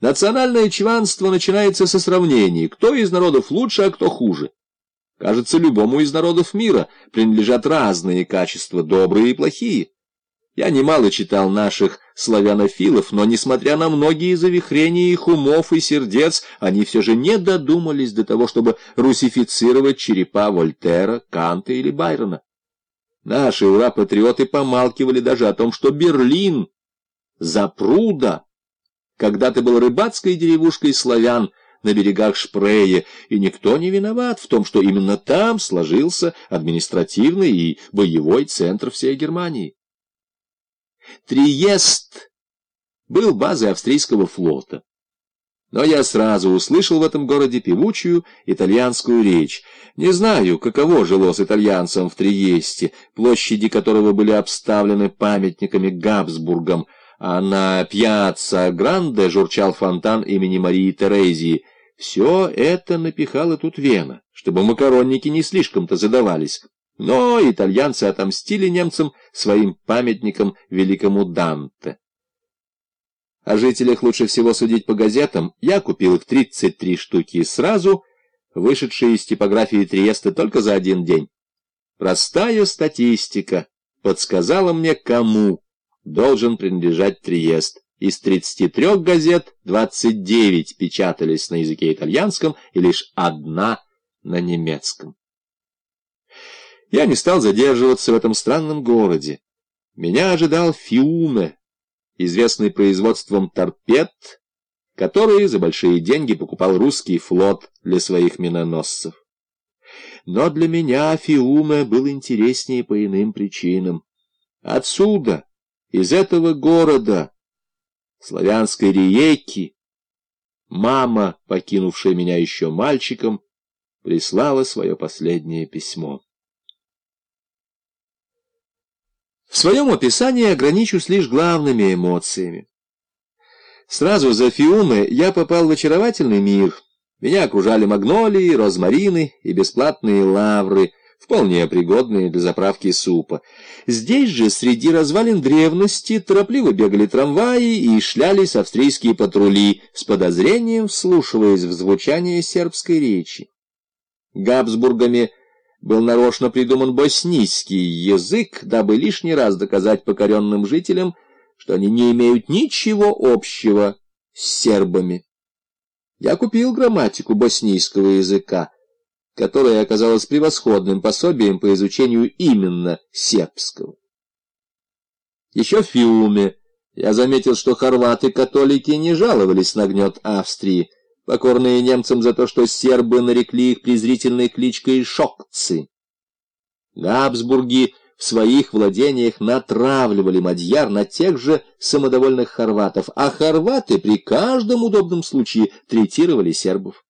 Национальное чванство начинается со сравнений, кто из народов лучше, а кто хуже. Кажется, любому из народов мира принадлежат разные качества, добрые и плохие. Я немало читал наших славянофилов, но, несмотря на многие завихрения их умов и сердец, они все же не додумались до того, чтобы русифицировать черепа Вольтера, Канта или Байрона. Наши ура-патриоты помалкивали даже о том, что Берлин, запруда, когда-то был рыбацкой деревушкой славян на берегах Шпрее, и никто не виноват в том, что именно там сложился административный и боевой центр всей Германии. Триест был базой австрийского флота. Но я сразу услышал в этом городе певучую итальянскую речь. Не знаю, каково жилось итальянцам в Триесте, площади которого были обставлены памятниками Габсбургам, а на пьяцца Гранде журчал фонтан имени Марии Терезии. Все это напихала тут Вена, чтобы макаронники не слишком-то задавались. Но итальянцы отомстили немцам своим памятником великому Данте. О жителях лучше всего судить по газетам. Я купил их 33 штуки сразу, вышедшие из типографии Триеста только за один день. Простая статистика подсказала мне, кому должен принадлежать Триест. Из 33 газет 29 печатались на языке итальянском и лишь одна на немецком. Я не стал задерживаться в этом странном городе. Меня ожидал Фиуме, известный производством торпед, которые за большие деньги покупал русский флот для своих миноносцев. Но для меня Фиуме был интереснее по иным причинам. Отсюда, из этого города, славянской Риеки, мама, покинувшая меня еще мальчиком, прислала свое последнее письмо. В своем описании ограничусь лишь главными эмоциями. Сразу за Фиуме я попал в очаровательный мир. Меня окружали магнолии, розмарины и бесплатные лавры, вполне пригодные для заправки супа. Здесь же, среди развалин древности, торопливо бегали трамваи и шлялись австрийские патрули, с подозрением вслушиваясь в звучание сербской речи. Габсбургами был нарочно придуман боснийский язык, дабы лишний раз доказать покоренным жителям, что они не имеют ничего общего с сербами. Я купил грамматику боснийского языка, которая оказалась превосходным пособием по изучению именно сербского. Еще в Фиуме я заметил, что хорваты-католики не жаловались на гнет Австрии, покорные немцам за то, что сербы нарекли их презрительной кличкой «шокцы». Габсбурги в своих владениях натравливали мадьяр на тех же самодовольных хорватов, а хорваты при каждом удобном случае третировали сербов.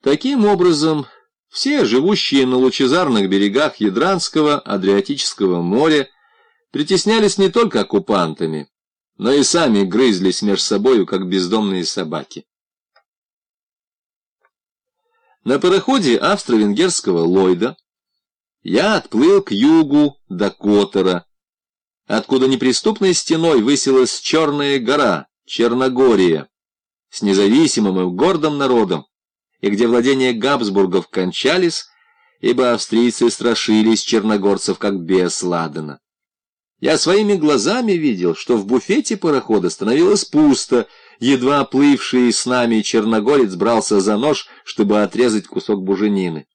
Таким образом, все живущие на лучезарных берегах Ядранского Адриатического моря притеснялись не только оккупантами, но и сами грызлись между собою, как бездомные собаки. На пароходе австро-венгерского Ллойда я отплыл к югу до Котора, откуда неприступной стеной высилась Черная гора, Черногория, с независимым и гордым народом, и где владения Габсбургов кончались, ибо австрийцы страшились черногорцев, как бес Ладена. Я своими глазами видел, что в буфете парохода становилось пусто, Едва плывший с нами черногорец брался за нож, чтобы отрезать кусок буженины.